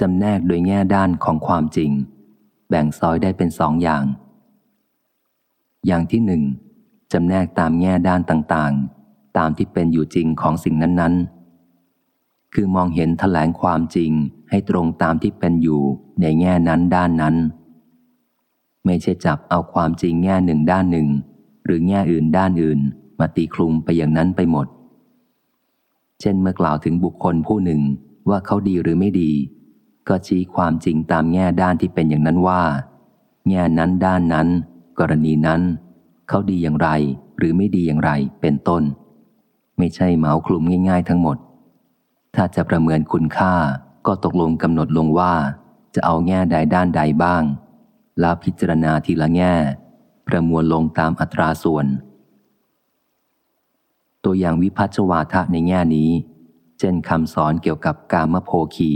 จำแนกโดยแง่ด้านของความจริง แบ่งซอยได้เป็นสองอย่าง อย่างที่หนึ่งจำแนกตามแง่ด้านต่างๆ ตามที่เป็นอยู่จริงของสิ่งนั้นๆ คือมองเห็นแถลงความจริงให้ตรงตามที่เป็นอยู่ในแง่นั้นด้านนั้น ไม่ใช่จับเอาความจริงแง่หนึ่งด้านหนึ่ง หรือแง่อื่นด้านอื่น มาตีคลุมไปอย่างนั้นไปหมด เช่นเมื่อกล่าวถึงบุคคลผู้หนึ่งว่าเขาดีหรือไม่ดี ก็ชี้ความจริงตามแง่ด้านที่เป็นอย่างนั้นว่า แง่นั้นด้านนั้น กรณีนั้น เขาดีอย่างไร หรือไม่ดีอย่างไรเป็นต้น ไม่ใช่เหมาคลุมง่าย ๆ ทั้งหมด ถ้าจะประเมินคุณค่าก็ตกลงกำหนดลงว่า จะเอาแง่ใดด้านใดบ้าง แล้วพิจารณาทีละแง่ ประมวลลงตามอัตราส่วน ตัวอย่างวิพัชวาทะในแง่นี้ เช่นคำสอนเกี่ยวกับการมโภคี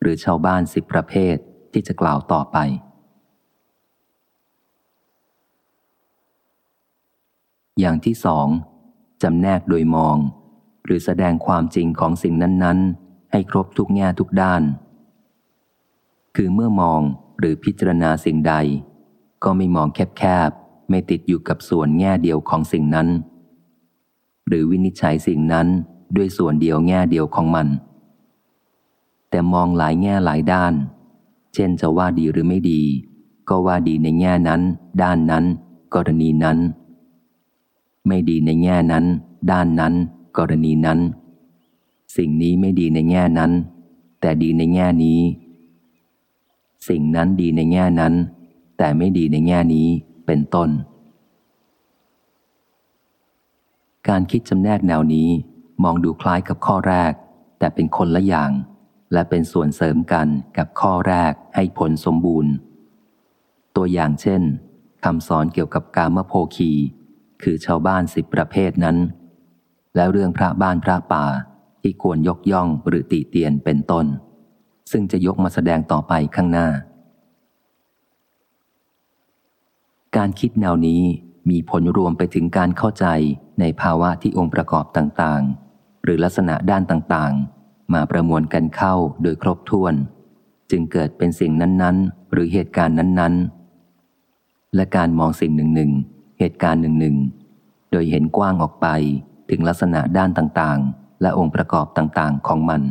หรือชาวบ้านสิบประเภทที่จะกล่าวต่อไป อย่างที่สองจำแนกโดยมอง หรือแสดงความจริงของสิ่งนั้น ๆ ให้ครบทุกแง่ทุกด้าน คือเมื่อมองหรือพิจารณาสิ่งใด ก็ไม่มองแคบๆ ไม่ติดอยู่กับส่วนแง่เดียวของสิ่งนั้น หรือวินิจฉัยสิ่งนั้นด้วยส่วนเดียวแง่เดียวของมัน แต่มองหลายแง่หลายด้าน เช่นจะว่าดีหรือไม่ดี ก็ว่าดีในแง่นั้น ด้านนั้น กรณีนั้น ไม่ดีในแง่นั้น ด้านนั้น กรณีนั้น สิ่งนี้ไม่ดีในแง่นั้น แต่ดีในแง่นี้ สิ่งนั้นดีในแง่นั้น แต่ไม่ดีในแง่นี้เป็นต้น การคิดจำแนกแนวนี้มองดูคล้ายกับข้อแรก แต่เป็นคนละอย่าง และเป็นส่วนเสริมกันกับข้อแรกให้ผลสมบูรณ์ ตัวอย่างเช่นคำสอนเกี่ยวกับกามโภคี คือชาวบ้านสิบประเภทนั้น และเรื่องพระบ้านพระป่าที่ควรยกย่องหรือติเตียนเป็นต้น ซึ่งจะยกมาแสดงต่อไปข้างหน้า การคิดแนวนี้มีผลรวมไปถึงการเข้าใจในภาวะที่องค์ประกอบต่างๆ หรือลักษณะด้านต่างๆ มาประมวลกันเข้าโดยครบถ้วน จึงเกิดเป็นสิ่งนั้นๆ หรือเหตุการณ์นั้นๆ และการมองสิ่งหนึ่งหนึ่งเหตุการณ์หนึ่งหนึ่งโดยเห็นกว้างออกไปถึงลักษณะด้านต่างๆ และองค์ประกอบต่างๆ ของมัน